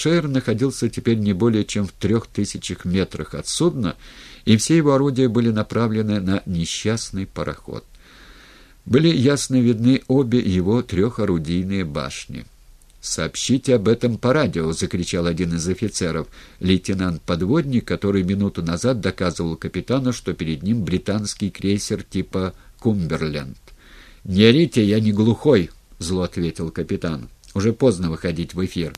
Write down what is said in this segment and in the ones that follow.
Шейер находился теперь не более чем в трех тысячах метрах от судна, и все его орудия были направлены на несчастный пароход. Были ясно видны обе его трехорудийные башни. «Сообщите об этом по радио!» — закричал один из офицеров, лейтенант-подводник, который минуту назад доказывал капитану, что перед ним британский крейсер типа «Кумберленд». «Не орите, я не глухой!» — зло ответил капитан. «Уже поздно выходить в эфир.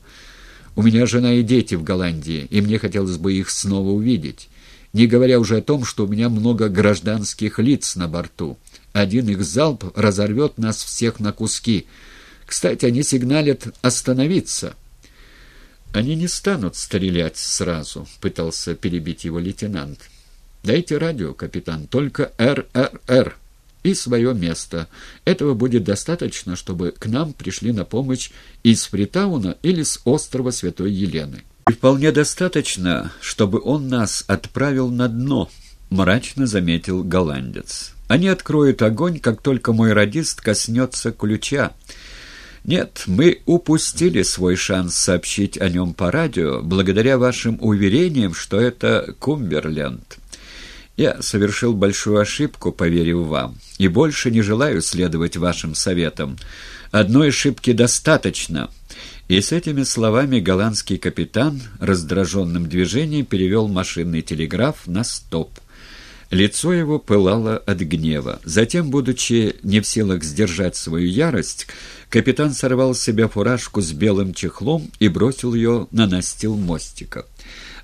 У меня жена и дети в Голландии, и мне хотелось бы их снова увидеть. Не говоря уже о том, что у меня много гражданских лиц на борту. Один их залп разорвет нас всех на куски». Кстати, они сигналят остановиться. Они не станут стрелять сразу, пытался перебить его лейтенант. Дайте радио, капитан, только РРР и свое место. Этого будет достаточно, чтобы к нам пришли на помощь из Фритауна или с острова Святой Елены. И вполне достаточно, чтобы он нас отправил на дно, мрачно заметил голландец. Они откроют огонь, как только мой радист коснется ключа. Нет, мы упустили свой шанс сообщить о нем по радио, благодаря вашим уверениям, что это Кумберленд. Я совершил большую ошибку, поверив вам, и больше не желаю следовать вашим советам. Одной ошибки достаточно». И с этими словами голландский капитан раздраженным движением перевел машинный телеграф на стоп. Лицо его пылало от гнева. Затем, будучи не в силах сдержать свою ярость, капитан сорвал с себя фуражку с белым чехлом и бросил ее на настил мостика.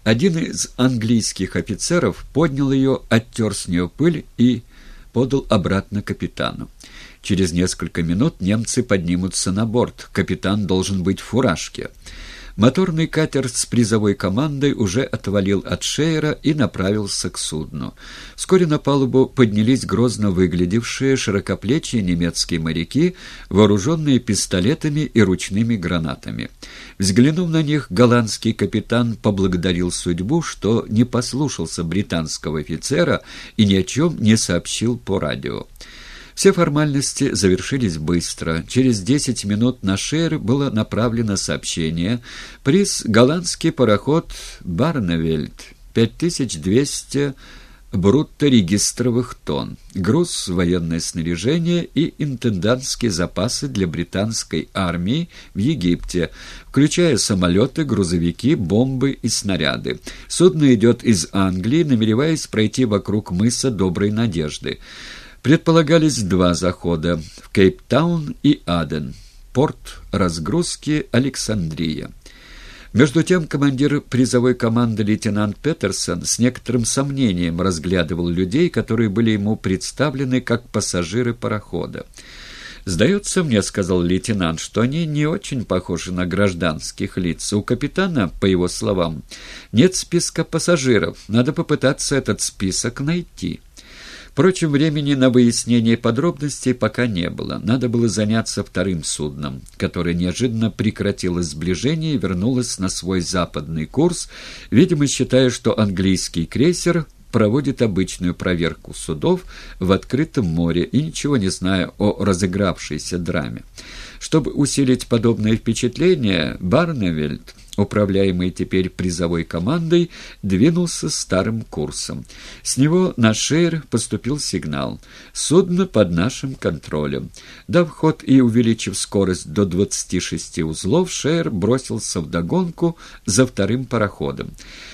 Один из английских офицеров поднял ее, оттер с нее пыль и подал обратно капитану. Через несколько минут немцы поднимутся на борт. Капитан должен быть в фуражке. Моторный катер с призовой командой уже отвалил от Шейера и направился к судну. Вскоре на палубу поднялись грозно выглядевшие широкоплечие немецкие моряки, вооруженные пистолетами и ручными гранатами. Взглянув на них, голландский капитан поблагодарил судьбу, что не послушался британского офицера и ни о чем не сообщил по радио. Все формальности завершились быстро. Через десять минут на Шер было направлено сообщение. Приз — голландский пароход «Барневельд», 5200 брутто-регистровых тонн, груз, военное снаряжение и интендантские запасы для британской армии в Египте, включая самолеты, грузовики, бомбы и снаряды. Судно идет из Англии, намереваясь пройти вокруг мыса Доброй Надежды. Предполагались два захода в Кейптаун и Аден, порт разгрузки Александрия. Между тем командир призовой команды лейтенант Петерсон с некоторым сомнением разглядывал людей, которые были ему представлены как пассажиры парохода. «Сдается мне, — сказал лейтенант, — что они не очень похожи на гражданских лиц. У капитана, по его словам, нет списка пассажиров. Надо попытаться этот список найти». Впрочем, времени на выяснение подробностей пока не было. Надо было заняться вторым судном, которое неожиданно прекратило сближение и вернулось на свой западный курс, видимо, считая, что английский крейсер проводит обычную проверку судов в открытом море и ничего не зная о разыгравшейся драме. Чтобы усилить подобное впечатление, Барневельд управляемый теперь призовой командой, двинулся старым курсом. С него на шейр поступил сигнал. Судно под нашим контролем. Дав ход и увеличив скорость до 26 узлов, шейр бросился вдогонку за вторым пароходом.